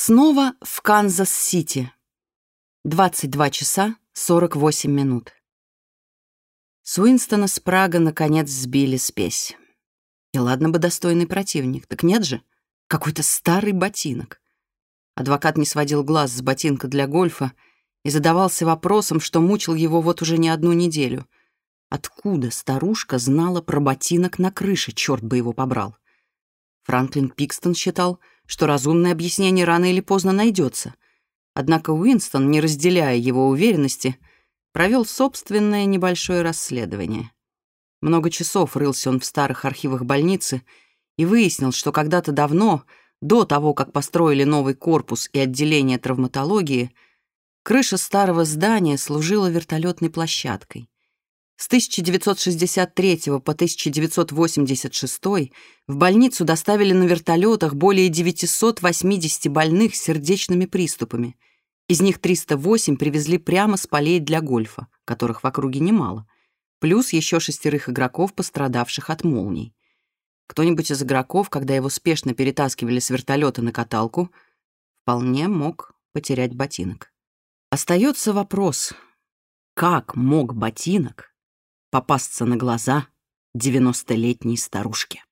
Снова в Канзас-Сити. 22 часа 48 минут. С Уинстона Спрага наконец сбили спесь. И ладно бы достойный противник, так нет же, какой-то старый ботинок. Адвокат не сводил глаз с ботинка для гольфа и задавался вопросом, что мучил его вот уже не одну неделю. Откуда старушка знала про ботинок на крыше, черт бы его побрал? Франклин Пикстон считал, что разумное объяснение рано или поздно найдется. Однако Уинстон, не разделяя его уверенности, провел собственное небольшое расследование. Много часов рылся он в старых архивах больницы и выяснил, что когда-то давно, до того, как построили новый корпус и отделение травматологии, крыша старого здания служила вертолетной площадкой. С 1963 по 1986 в больницу доставили на вертолетах более 980 больных с сердечными приступами. Из них 308 привезли прямо с полей для гольфа, которых в округе немало, плюс еще шестерых игроков, пострадавших от молний. Кто-нибудь из игроков, когда его спешно перетаскивали с вертолета на каталку, вполне мог потерять ботинок. Остается вопрос, как мог ботинок попасться на глаза девяностолетней старушке.